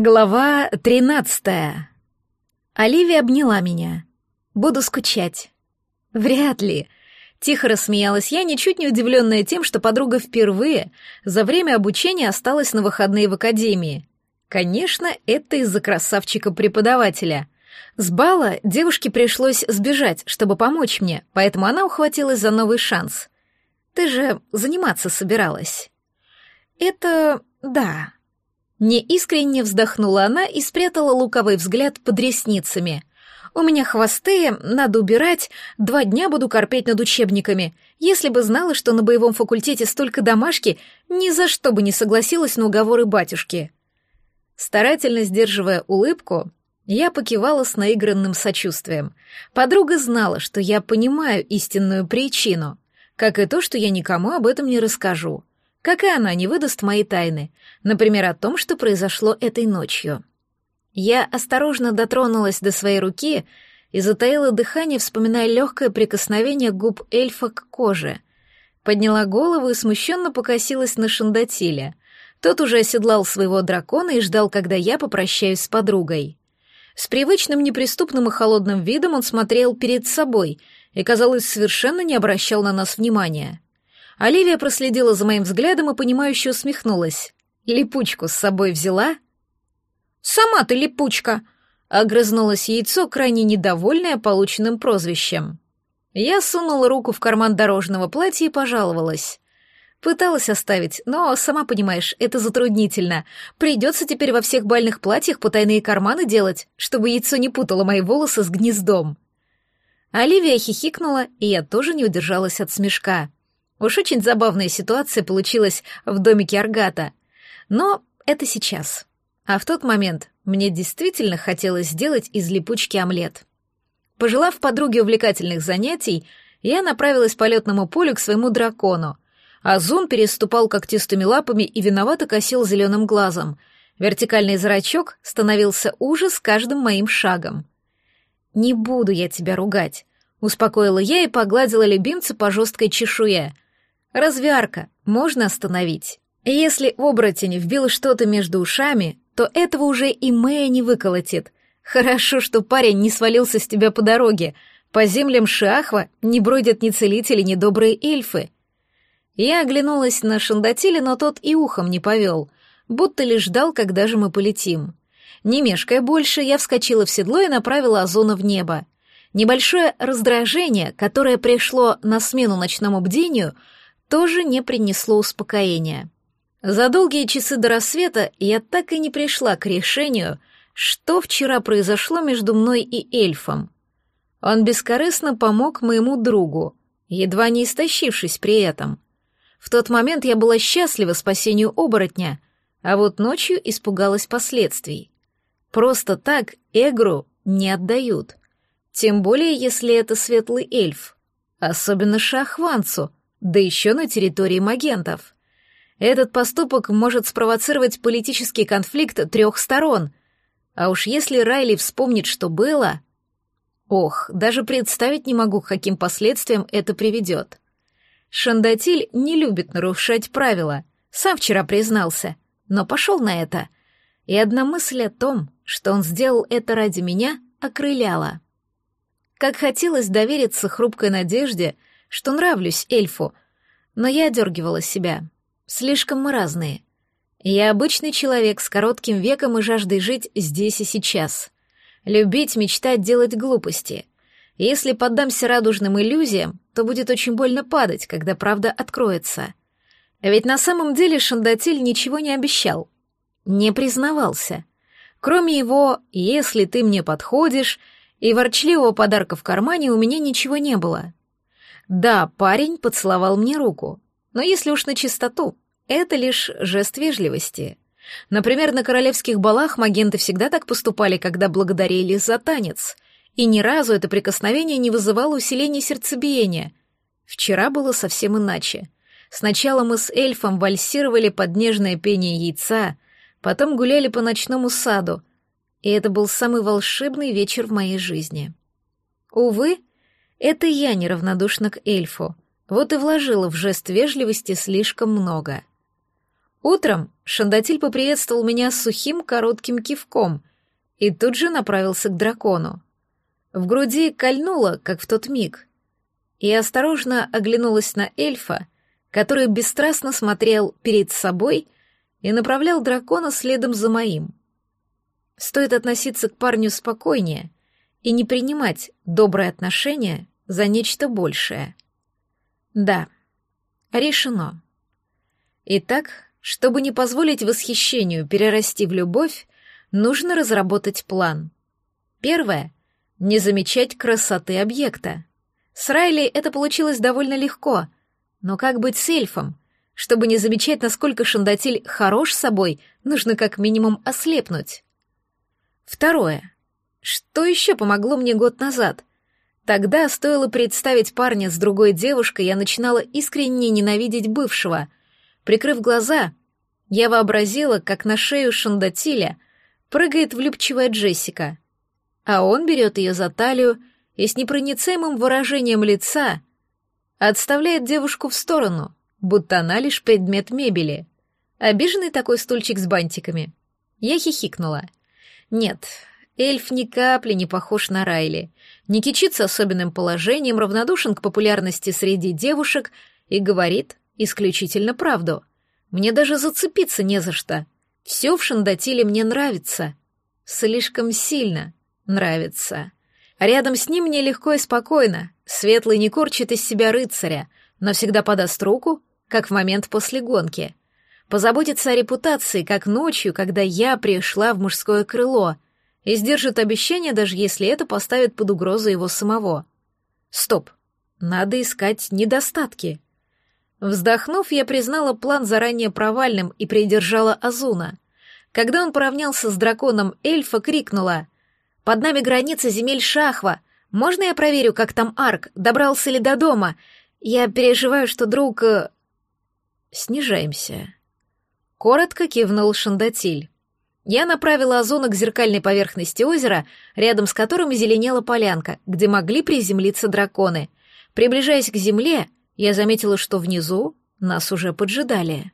Глава тринадцатая. Оливия обняла меня. Буду скучать. Вряд ли. Тихо рассмеялась я, ничуть не удивленная тем, что подруга впервые за время обучения осталась на выходные в академии. Конечно, это из-за красавчика-преподавателя. С бала девушке пришлось сбежать, чтобы помочь мне, поэтому она ухватилась за новый шанс. Ты же заниматься собиралась. Это... да. Неискренне вздохнула она и спрятала луковый взгляд под ресницами. «У меня хвосты, надо убирать, два дня буду корпеть над учебниками. Если бы знала, что на боевом факультете столько домашки, ни за что бы не согласилась на уговоры батюшки». Старательно сдерживая улыбку, я покивала с наигранным сочувствием. Подруга знала, что я понимаю истинную причину, как и то, что я никому об этом не расскажу как и она не выдаст мои тайны, например, о том, что произошло этой ночью. Я осторожно дотронулась до своей руки и затаила дыхание, вспоминая легкое прикосновение губ эльфа к коже. Подняла голову и смущенно покосилась на Шандатиля. Тот уже оседлал своего дракона и ждал, когда я попрощаюсь с подругой. С привычным неприступным и холодным видом он смотрел перед собой и, казалось, совершенно не обращал на нас внимания. Оливия проследила за моим взглядом и, понимающе усмехнулась. «Липучку с собой взяла?» «Сама ты липучка!» — огрызнулось яйцо, крайне недовольное полученным прозвищем. Я сунула руку в карман дорожного платья и пожаловалась. Пыталась оставить, но, сама понимаешь, это затруднительно. Придется теперь во всех бальных платьях потайные карманы делать, чтобы яйцо не путало мои волосы с гнездом. Оливия хихикнула, и я тоже не удержалась от смешка. Уж очень забавная ситуация получилась в домике Аргата. Но это сейчас. А в тот момент мне действительно хотелось сделать из липучки омлет. Пожелав подруге увлекательных занятий, я направилась по летному полю к своему дракону. а Зун переступал когтистыми лапами и виновато косил зеленым глазом. Вертикальный зрачок становился ужас с каждым моим шагом. «Не буду я тебя ругать», — успокоила я и погладила любимца по жесткой чешуе — Развярка можно остановить. Если оборотень вбил что-то между ушами, то этого уже и Мэя не выколотит. Хорошо, что парень не свалился с тебя по дороге. По землям Шахва не бродят ни целители, ни добрые эльфы. Я оглянулась на Шандатиля, но тот и ухом не повел, будто лишь ждал, когда же мы полетим. Не мешкая больше, я вскочила в седло и направила Озона в небо. Небольшое раздражение, которое пришло на смену ночному бдению — тоже не принесло успокоения. За долгие часы до рассвета я так и не пришла к решению, что вчера произошло между мной и эльфом. Он бескорыстно помог моему другу, едва не истощившись при этом. В тот момент я была счастлива спасению оборотня, а вот ночью испугалась последствий. Просто так Эгру не отдают. Тем более, если это светлый эльф. Особенно Шахванцу, да еще на территории магентов. Этот поступок может спровоцировать политический конфликт трех сторон. А уж если Райли вспомнит, что было... Ох, даже представить не могу, к каким последствиям это приведет. Шандатиль не любит нарушать правила, сам вчера признался, но пошел на это. И одна мысль о том, что он сделал это ради меня, окрыляла. Как хотелось довериться хрупкой надежде — что нравлюсь эльфу, но я одергивала себя. Слишком мы разные. Я обычный человек с коротким веком и жаждой жить здесь и сейчас. Любить, мечтать, делать глупости. Если поддамся радужным иллюзиям, то будет очень больно падать, когда правда откроется. Ведь на самом деле Шандатиль ничего не обещал. Не признавался. Кроме его «если ты мне подходишь» и ворчливого подарка в кармане у меня ничего не было. Да, парень поцеловал мне руку, но если уж на чистоту, это лишь жест вежливости. Например, на королевских балах магенты всегда так поступали, когда благодарили за танец, и ни разу это прикосновение не вызывало усиления сердцебиения. Вчера было совсем иначе. Сначала мы с эльфом вальсировали под нежное пение яйца, потом гуляли по ночному саду, и это был самый волшебный вечер в моей жизни. Увы, это я неравнодушна к эльфу, вот и вложила в жест вежливости слишком много. Утром Шандатиль поприветствовал меня сухим коротким кивком и тут же направился к дракону. В груди кольнуло, как в тот миг. И осторожно оглянулась на эльфа, который бесстрастно смотрел перед собой и направлял дракона следом за моим. Стоит относиться к парню спокойнее и не принимать доброе отношение за нечто большее. Да, решено. Итак, чтобы не позволить восхищению перерасти в любовь, нужно разработать план. Первое — не замечать красоты объекта. С Райли это получилось довольно легко, но как быть с эльфом? Чтобы не замечать, насколько Шандатиль хорош собой, нужно как минимум ослепнуть. Второе. Что еще помогло мне год назад? Тогда стоило представить парня с другой девушкой, я начинала искренне ненавидеть бывшего. Прикрыв глаза, я вообразила, как на шею Шандатиля прыгает влюбчивая Джессика, а он берет ее за талию и с непроницаемым выражением лица отставляет девушку в сторону, будто она лишь предмет мебели. Обиженный такой стульчик с бантиками. Я хихикнула. Нет, эльф ни капли не похож на Райли, не кичится особенным положением, равнодушен к популярности среди девушек и говорит исключительно правду. Мне даже зацепиться не за что. Все в Шандатиле мне нравится. Слишком сильно нравится. Рядом с ним мне легко и спокойно. Светлый не корчит из себя рыцаря, но всегда подаст руку, как в момент после гонки. Позаботится о репутации, как ночью, когда я пришла в мужское крыло, и сдержит обещание, даже если это поставит под угрозу его самого. Стоп. Надо искать недостатки. Вздохнув, я признала план заранее провальным и придержала Азуна. Когда он поравнялся с драконом эльфа, крикнула — под нами граница земель Шахва. Можно я проверю, как там Арк? Добрался ли до дома? Я переживаю, что друг...» э, «Снижаемся». Коротко кивнул Шандатиль. Я направила озона к зеркальной поверхности озера, рядом с которым зеленела полянка, где могли приземлиться драконы. Приближаясь к земле, я заметила, что внизу нас уже поджидали.